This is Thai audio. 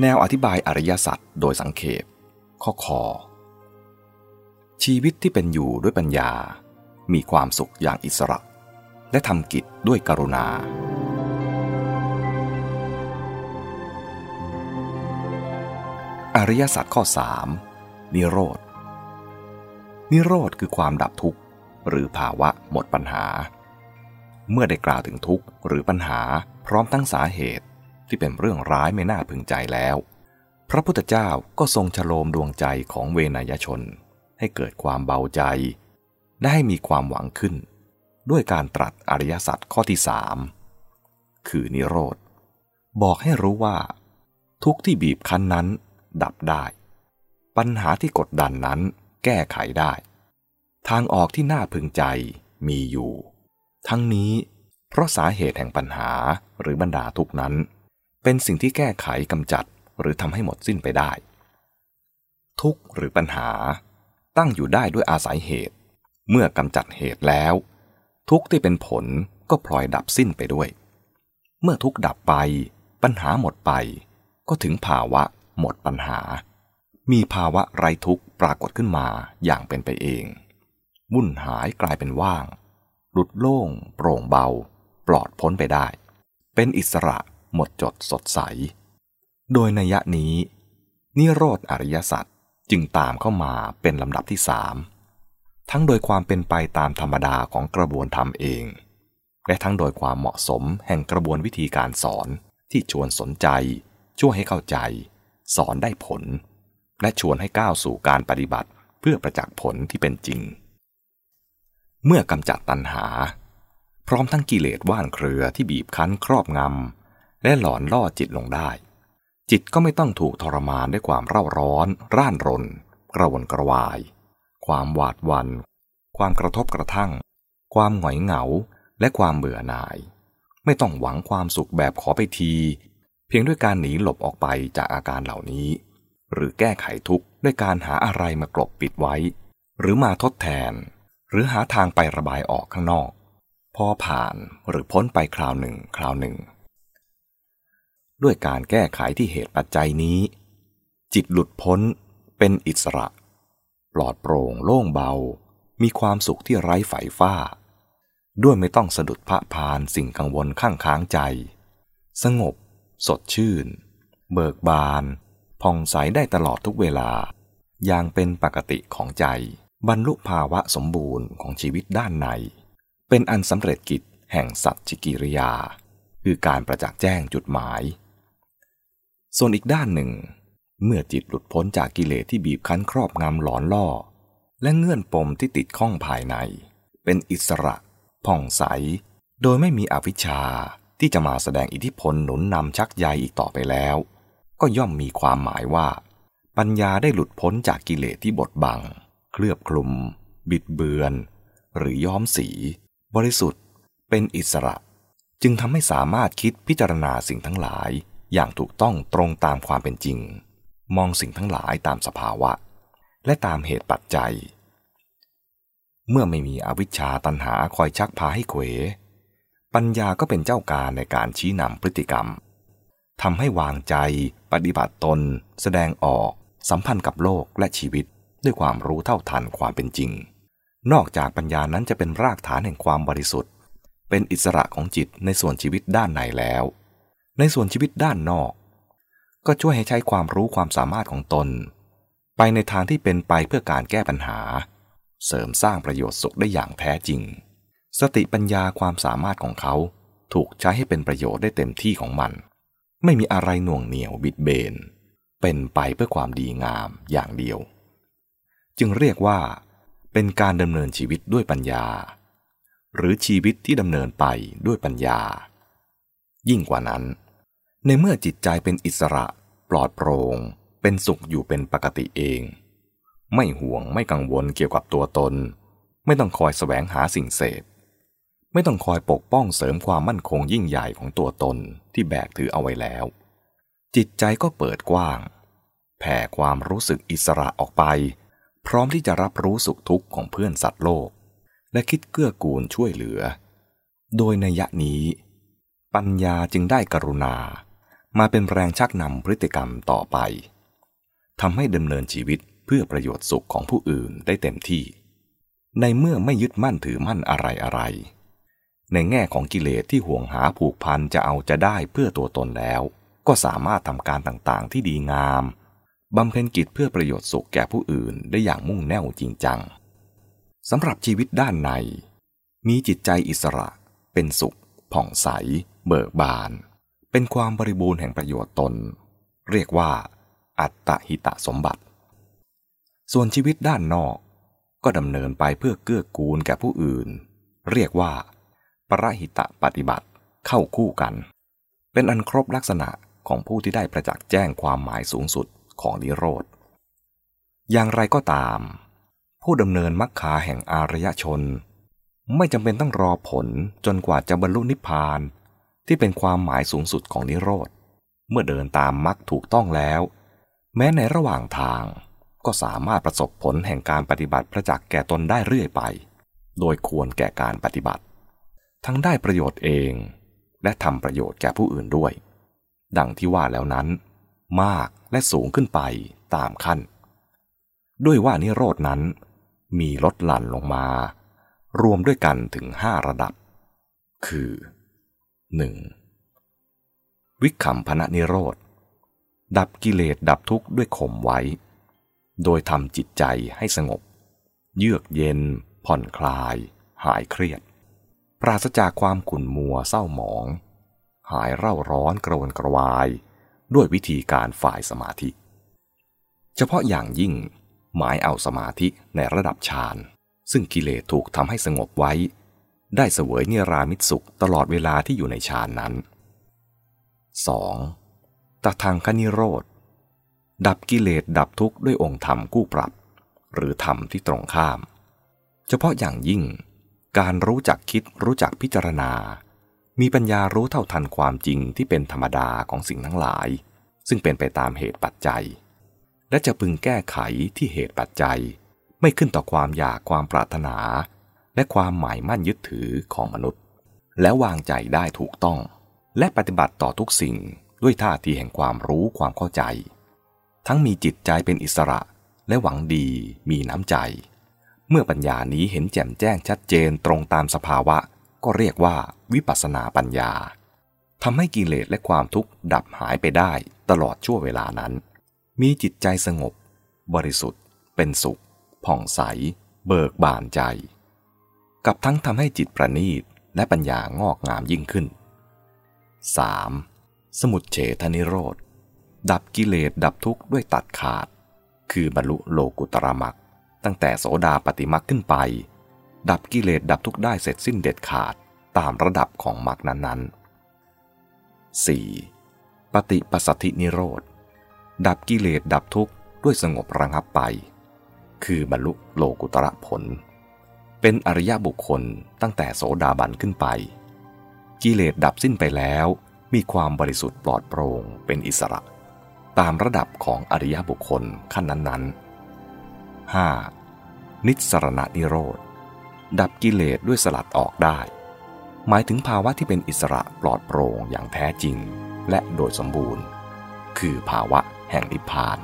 แนวอธิบายอริยสัจโดยสังเขป ข้อคอ ชีวิตที่เป็นอยู่ด้วยปัญญา มีความสุขอย่างอิสระ และทำกิจด้วยกรุณา อริยสัจข้อ 3 นิโรธ นิโรธคือความดับทุกข์ หรือภาวะหมดปัญหา เมื่อได้กล่าวถึงทุกข์หรือปัญหาพร้อมทั้งสาเหตุ ที่เป็นเรื่องร้ายไม่น่าพึงใจแล้ว พระพุทธเจ้าก็ทรงฉโลมดวงใจของเวนยชน ให้เกิดความเบาใจได้ให้มีความหวังขึ้น ด้วยการตรัสอริยสัจข้อที่สามคือนิโรธ บอกให้รู้ว่า ทุกที่บีบคั้นนั้น ดับได้ ปัญหาที่กดดันนั้นแก้ไขได้ ทางออกที่น่าพึงใจมีอยู่ ทั้งนี้เพราะสาเหตุแห่งปัญหาหรือบรรดาทุกนั้น เป็นสิ่งที่แก้ไขกำจัดหรือทำให้หมดสิ้นไปได้ ทุกหรือปัญหาตั้งอยู่ได้ด้วยอาศัยเหตุ เมื่อกำจัดเหตุแล้ว ทุกที่เป็นผลก็พลอยดับสิ้นไปด้วย เมื่อทุกดับไป ปัญหาหมดไป ก็ถึงภาวะหมดปัญหา มีภาวะไรทุกปรากฏขึ้นมาอย่างเป็นไปเอง วุ่นหายกลายเป็นว่าง หลุดโล่ง โปร่งเบา ปลอดพ้นไปได้ เป็นอิสระ หมดจดสดใส โดยนัยนี้ นิโรธอริยสัจจึงตามเข้ามาเป็นลำดับที่สามทั้งโดยความเป็นไปตามธรรมดาของกระบวนธรรมเอง และทั้งโดยความเหมาะสมแห่งกระบวนวิธีการสอนที่ชวนสนใจช่วยให้เข้าใจ สอนได้ผล และชวนให้ก้าวสู่การปฏิบัติเพื่อประจักษ์ผลที่เป็นจริง เมื่อกำจัดตัณหา พร้อมทั้งกิเลสว่านเครือที่บีบคั้นครอบงำ และหลอนล่อจิตลงได้ จิตก็ไม่ต้องถูกทรมานด้วยความเร่าร้อน ร่านรน กระวนกระวาย ความหวาดวัน ความกระทบกระทั่ง ความหงอยเหงา และความเบื่อหน่าย ไม่ต้องหวังความสุขแบบขอไปที เพียงด้วยการหนีหลบออกไปจากอาการเหล่านี้ หรือแก้ไขทุกข์ด้วยการหาอะไรมากลบปิดไว้ หรือมาทดแทน หรือหาทางไประบายออกข้างนอก พอผ่านหรือพ้นไปคราวหนึ่งคราวหนึ่ง ด้วยการแก้ไขที่เหตุปัจจัยนี้ จิตหลุดพ้นเป็นอิสระ ปลอดโปร่งโล่งเบา มีความสุขที่ไร้ไฝฟ้า ด้วยไม่ต้องสะดุดพระพานสิ่งกังวลข้างค้างใจ สงบ สดชื่น เบิกบานผ่องใสได้ตลอดทุกเวลา อย่างเป็นปกติของใจ บรรลุภาวะสมบูรณ์ของชีวิตด้านใน เป็นอันสำเร็จกิจแห่งสัจจิกิริยา คือการประจักษ์แจ้งจุดหมาย ส่วนอีกด้านหนึ่ง เมื่อจิตหลุดพ้นจากกิเลสที่บีบคั้นครอบงำหลอนล่อ และเงื่อนปมที่ติดข้องภายใน เป็นอิสระ ผ่องใส โดยไม่มีอวิชชาที่จะมาแสดงอิทธิพลหนุนนำชักใยอีกต่อไปแล้ว ก็ย่อมมีความหมายว่า ปัญญาได้หลุดพ้นจากกิเลสที่บดบัง เคลือบคลุม บิดเบือน หรือย้อมสี บริสุทธิ์ เป็นอิสระ จึงทำให้สามารถคิดพิจารณาสิ่งทั้งหลาย อย่างถูกต้องตรงตามความเป็นจริง มองสิ่งทั้งหลายตามสภาวะ และตามเหตุปัจจัย เมื่อไม่มีอวิชชาตันหาคอยชักพาให้เขวปัญญาก็เป็นเจ้าการในการชี้นำพฤติกรรมทำให้วางใจ ปฏิบัติตน แสดงออก สัมพันธ์กับโลกและชีวิตด้วยความรู้เท่าทันความเป็นจริง นอกจากปัญญานั้นจะเป็นรากฐานแห่งความบริสุทธิ์ เป็นอิสระของจิตในส่วนชีวิตด้านในแล้ว ในส่วนชีวิตด้านนอก ก็ช่วยให้ใช้ความรู้ความสามารถของตน ไปในทางที่เป็นไปเพื่อการแก้ปัญหา เสริมสร้างประโยชน์สุขได้อย่างแท้จริง สติปัญญาความสามารถของเขาถูกใช้ให้เป็นประโยชน์ได้เต็มที่ของมัน ไม่มีอะไรหน่วงเหนียวบิดเบน เป็นไปเพื่อความดีงามอย่างเดียว จึงเรียกว่า เป็นการดำเนินชีวิตด้วยปัญญา หรือชีวิตที่ดำเนินไปด้วยปัญญา ยิ่งกว่านั้น ในเมื่อจิตใจเป็นอิสระ ปลอดโปรง่งเป็นสุขอยู่เป็นปกติเอง ไม่ห่วงไม่กังวลเกี่ยวกับตัวตน ไม่ต้องคอยแสวงหาสิ่งเสพ ไม่ต้องคอยปกป้องเสริมความมั่นคงยิ่งใหญ่ของตัวตนที่แบกถือเอาไว้แล้ว จิตใจก็เปิดกว้าง แผ่ความรู้สึกอิสระออกไป พร้อมที่จะรับรู้สุขทุกข์ของเพื่อนสัตว์โลก และคิดเกื้อกูลช่วยเหลือ โดยในยะนี้ ปัญญาจึงได้กรุณา มาเป็นแรงชักนำพฤติกรรมต่อไปทำให้ดำเนินชีวิตเพื่อประโยชน์สุขของผู้อื่นได้เต็มที่ ในเมื่อไม่ยึดมั่นถือมั่นอะไรอะไร ในแง่ของกิเลสที่ห่วงหาผูกพันจะเอาจะได้เพื่อตัวตนแล้ว ก็สามารถทำการต่างๆที่ดีงามบำเพ็ญกิจเพื่อประโยชน์สุขแก่ผู้อื่นได้อย่างมุ่งแน่วจริงจังสำหรับชีวิตด้านใน มีจิตใจอิสระ เป็นสุข ผ่องใส เบิกบาน เป็นความบริบูรณ์แห่งประโยชน์ตน เรียกว่า อัตตหิตะสมบัติ ส่วนชีวิตด้านนอกก็ดำเนินไปเพื่อเกื้อกูลแก่ผู้อื่น เรียกว่า ปรหิตะปฏิบัติเข้าคู่กัน เป็นอันครบลักษณะของผู้ที่ได้ประจักษ์แจ้งความหมายสูงสุดของนิโรธ อย่างไรก็ตาม ผู้ดำเนินมรรคาแห่งอารยชน ไม่จำเป็นต้องรอผลจนกว่าจะบรรลุนิพพาน ที่เป็นความหมายสูงสุดของนิโรธ เมื่อเดินตามมรรคถูกต้องแล้ว แม้ในระหว่างทางก็สามารถประสบผลแห่งการปฏิบัติประจักษ์แก่ตนได้เรื่อยไป โดยควรแก่การปฏิบัติ ทั้งได้ประโยชน์เอง และทำประโยชน์แก่ผู้อื่นด้วย ดังที่ว่าแล้วนั้น มากและสูงขึ้นไปตามขั้น ด้วยว่านิโรดนั้น มีลดหลั่นลงมา รวมด้วยกันถึงห้าระดับ คือ 1. วิคัมพนะนิโรธ ดับกิเลสดับทุกข์ด้วยข่มไว้ โดยทำจิตใจให้สงบ เยือกเย็น ผ่อนคลาย หายเครียด ปราศจากความขุ่นมัวเศร้าหมอง หายเร่าร้อนกระวนกระวาย ด้วยวิธีการฝ่ายสมาธิ เฉพาะอย่างยิ่งหมายเอาสมาธิในระดับฌานซึ่งกิเลสถูกทำให้สงบไว้ ได้เสวยเนรามิตสุขตลอดเวลาที่อยู่ในฌานนั้น 2. ตทางคณิโรธ ดับกิเลสดับทุกข์ด้วยองค์ธรรมกู้ปรับ หรือธรรมที่ตรงข้าม เฉพาะอย่างยิ่ง การรู้จักคิดรู้จักพิจารณา มีปัญญารู้เท่าทันความจริงที่เป็นธรรมดาของสิ่งทั้งหลาย ซึ่งเป็นไปตามเหตุปัจจัย และจะพึงแก้ไขที่เหตุปัจจัย ไม่ขึ้นต่อความอยากความปรารถนา และความหมายมั่นยึดถือของมนุษย์ แล้ววางใจได้ถูกต้อง และปฏิบัติต่อทุกสิ่งด้วยท่าทีแห่งความรู้ความเข้าใจ ทั้งมีจิตใจเป็นอิสระและหวังดีมีน้ำใจ เมื่อปัญญานี้เห็นแจ่มแจ้งชัดเจนตรงตามสภาวะ ก็เรียกว่าวิปัสนาปัญญาทำให้กิเลสและความทุกข์ดับหายไปได้ตลอดชั่วเวลานั้น มีจิตใจสงบ บริสุทธิ์ เป็นสุข ผ่องใส เบิกบานใจ กับทั้งทำให้จิตประณีตและปัญญางอกงามยิ่งขึ้น 3. สมุดเฉทนิโรธ ดับกิเลสดับทุกข์ด้วยตัดขาด คือบรรลุโลกุตระมักตั้งแต่โสดาปฏิมักขึ้นไป ดับกิเลสดับทุกข์ได้เสร็จสิ้นเด็ดขาดตามระดับของมรรคนั้นๆ 4. ปฏิปสัตินิโรธ ดับกิเลสดับทุกข์ด้วยสงบระงับไป คือบรรลุโลกุตระผล เป็นอริยบุคคลตั้งแต่โสดาบันขึ้นไป กิเลสดับสิ้นไปแล้วมีความบริสุทธิ์ปลอดโปร่งเป็นอิสระ ตามระดับของอริยบุคคลขั้นนั้นๆ 5. นิสรณนิโรธ ดับกิเลสด้วยสลัดออกได้ หมายถึงภาวะที่เป็นอิสระปลอดโปร่งอย่างแท้จริง และโดยสมบูรณ์ คือภาวะแห่งนิพพาน